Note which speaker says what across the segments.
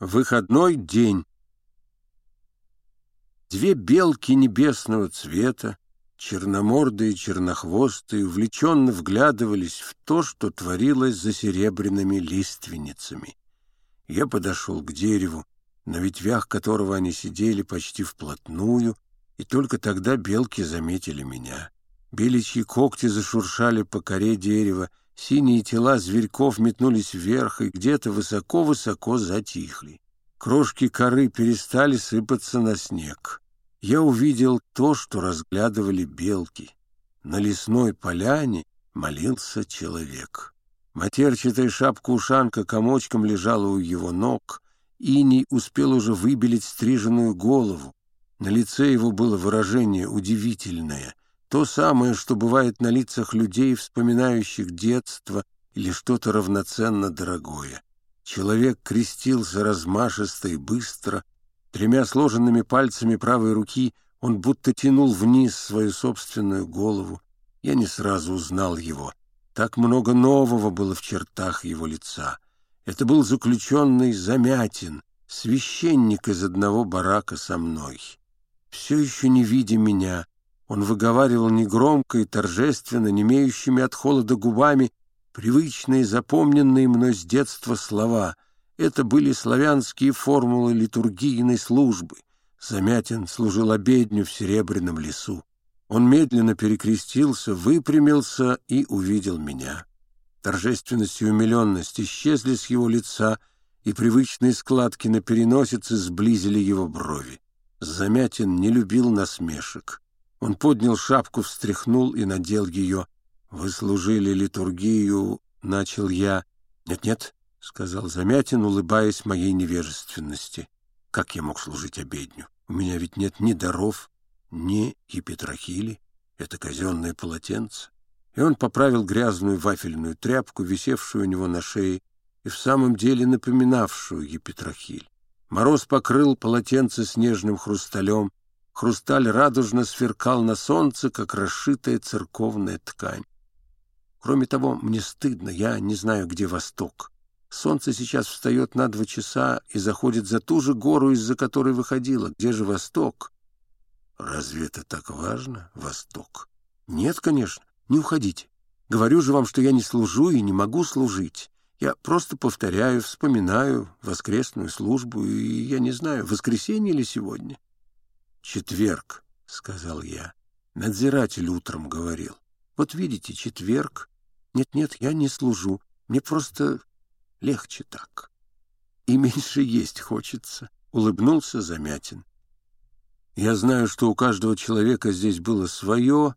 Speaker 1: Выходной день. Две белки небесного цвета, черномордые и чернохвостые, увлеченно вглядывались в то, что творилось за серебряными лиственницами. Я подошел к дереву, на ветвях которого они сидели почти вплотную, и только тогда белки заметили меня. Беличьи когти зашуршали по коре дерева, синие тела зверьков метнулись вверх и где-то высоко-высоко затихли. Крошки коры перестали сыпаться на снег. Я увидел то, что разглядывали белки. На лесной поляне молился человек. Матерчатая шапка-ушанка комочком лежала у его ног, Иний успел уже выбелить стриженную голову. На лице его было выражение удивительное, то самое, что бывает на лицах людей, вспоминающих детство или что-то равноценно дорогое. Человек крестился размашисто и быстро. Тремя сложенными пальцами правой руки он будто тянул вниз свою собственную голову. Я не сразу узнал его. Так много нового было в чертах его лица — это был заключенный Замятин, священник из одного барака со мной. Все еще не видя меня, он выговаривал негромко и торжественно, не имеющими от холода губами, привычные, запомненные мной с детства слова. Это были славянские формулы литургийной службы. Замятин служил обедню в Серебряном лесу. Он медленно перекрестился, выпрямился и увидел меня. Торжественность и умиленность исчезли с его лица, и привычные складки на переносице сблизили его брови. Замятин не любил насмешек. Он поднял шапку, встряхнул и надел ее. «Вы служили литургию», — начал я. «Нет-нет», — сказал Замятин, улыбаясь моей невежественности. «Как я мог служить обедню? У меня ведь нет ни даров, ни епитрахили. Это казенное полотенце и он поправил грязную вафельную тряпку, висевшую у него на шее, и в самом деле напоминавшую епитрахиль. Мороз покрыл полотенце снежным хрусталем, хрусталь радужно сверкал на солнце, как расшитая церковная ткань. Кроме того, мне стыдно, я не знаю, где восток. Солнце сейчас встает на два часа и заходит за ту же гору, из-за которой выходило. Где же восток? Разве это так важно, восток? Нет, конечно. Не уходите. Говорю же вам, что я не служу и не могу служить. Я просто повторяю, вспоминаю воскресную службу, и я не знаю, воскресенье ли сегодня. «Четверг», — сказал я. Надзиратель утром говорил. «Вот видите, четверг. Нет-нет, я не служу. Мне просто легче так. И меньше есть хочется», — улыбнулся Замятин. «Я знаю, что у каждого человека здесь было свое,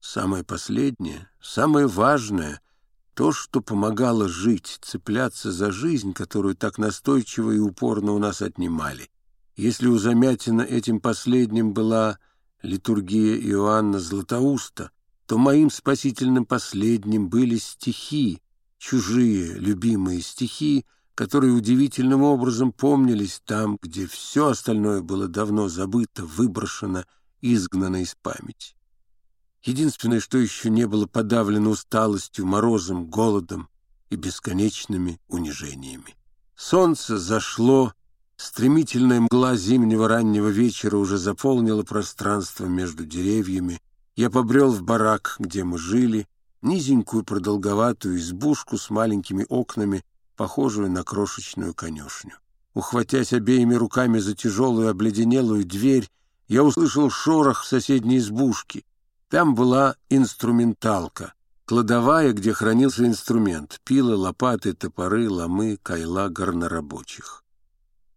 Speaker 1: Самое последнее, самое важное — то, что помогало жить, цепляться за жизнь, которую так настойчиво и упорно у нас отнимали. Если у Замятина этим последним была литургия Иоанна Златоуста, то моим спасительным последним были стихи, чужие, любимые стихи, которые удивительным образом помнились там, где все остальное было давно забыто, выброшено, изгнано из памяти. Единственное, что еще не было подавлено усталостью, морозом, голодом и бесконечными унижениями. Солнце зашло, стремительная мгла зимнего раннего вечера уже заполнила пространство между деревьями. Я побрел в барак, где мы жили, низенькую продолговатую избушку с маленькими окнами, похожую на крошечную конюшню. Ухватясь обеими руками за тяжелую обледенелую дверь, я услышал шорох в соседней избушке. Там была инструменталка, кладовая, где хранился инструмент, пилы, лопаты, топоры, ломы, кайла горнорабочих.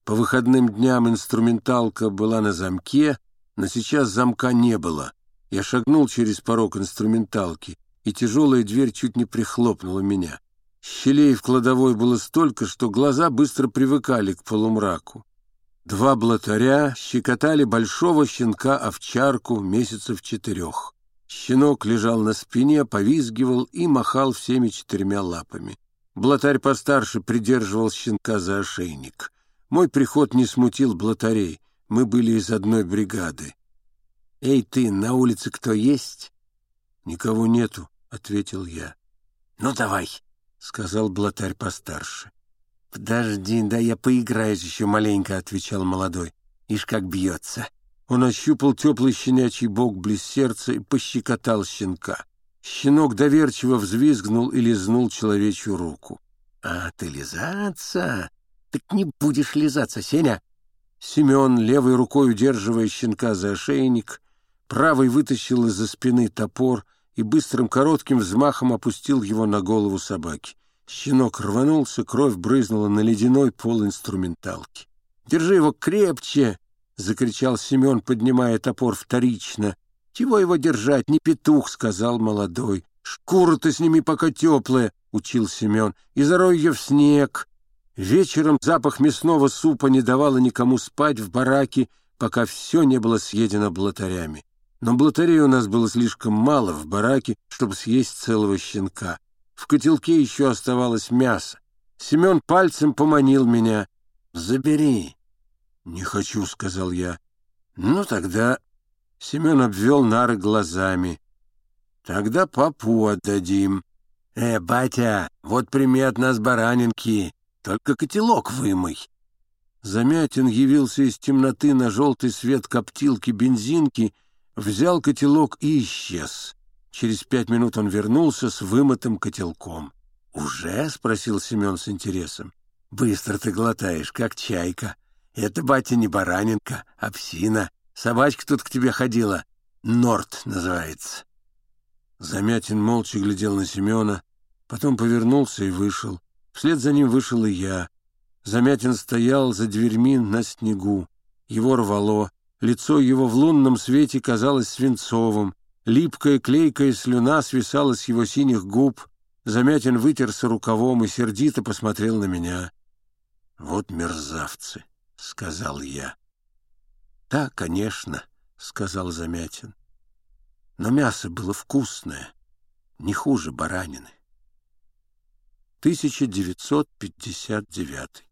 Speaker 1: По выходным дням инструменталка была на замке, но сейчас замка не было. Я шагнул через порог инструменталки, и тяжелая дверь чуть не прихлопнула меня. Щелей в кладовой было столько, что глаза быстро привыкали к полумраку. Два блатаря щекотали большого щенка-овчарку месяцев четырех. Щенок лежал на спине, повизгивал и махал всеми четырьмя лапами. Блатарь постарше придерживал щенка за ошейник. Мой приход не смутил блатарей. Мы были из одной бригады. «Эй ты, на улице кто есть?» «Никого нету», — ответил я. «Ну, давай», — сказал блатарь постарше. «Подожди, да я поиграюсь еще маленько», — отвечал молодой. «Ишь, как бьется». Он ощупал теплый щенячий бок близ сердца и пощекотал щенка. Щенок доверчиво взвизгнул и лизнул человечью руку. «А ты лизаться? Так не будешь лизаться, Сеня!» Семен, левой рукой удерживая щенка за ошейник, правой вытащил из-за спины топор и быстрым коротким взмахом опустил его на голову собаки. Щенок рванулся, кровь брызнула на ледяной пол инструменталки. «Держи его крепче!» — закричал Семен, поднимая топор вторично. «Чего его держать? Не петух!» — сказал молодой. «Шкуру-то сними, пока теплая!» — учил Семен. «И зарой ее в снег!» Вечером запах мясного супа не давало никому спать в бараке, пока все не было съедено блатарями. Но блатарей у нас было слишком мало в бараке, чтобы съесть целого щенка. В котелке еще оставалось мясо. Семен пальцем поманил меня. «Забери». «Не хочу», — сказал я. «Ну, тогда...» Семен обвел нары глазами. «Тогда папу отдадим». «Э, батя, вот прими от нас баранинки, только котелок вымой». Замятин явился из темноты на желтый свет коптилки бензинки, взял котелок и исчез. Через пять минут он вернулся с вымытым котелком. «Уже?» — спросил Семен с интересом. «Быстро ты глотаешь, как чайка. Это, батя, не баранинка, а псина. Собачка тут к тебе ходила. Норт называется». Замятин молча глядел на Семена, потом повернулся и вышел. Вслед за ним вышел и я. Замятин стоял за дверьми на снегу. Его рвало. Лицо его в лунном свете казалось свинцовым. Липкая клейкая слюна свисала с его синих губ. Замятин вытерся рукавом и сердито посмотрел на меня. «Вот мерзавцы», — сказал я. «Да, конечно», — сказал Замятин. «Но мясо было вкусное, не хуже баранины». 1959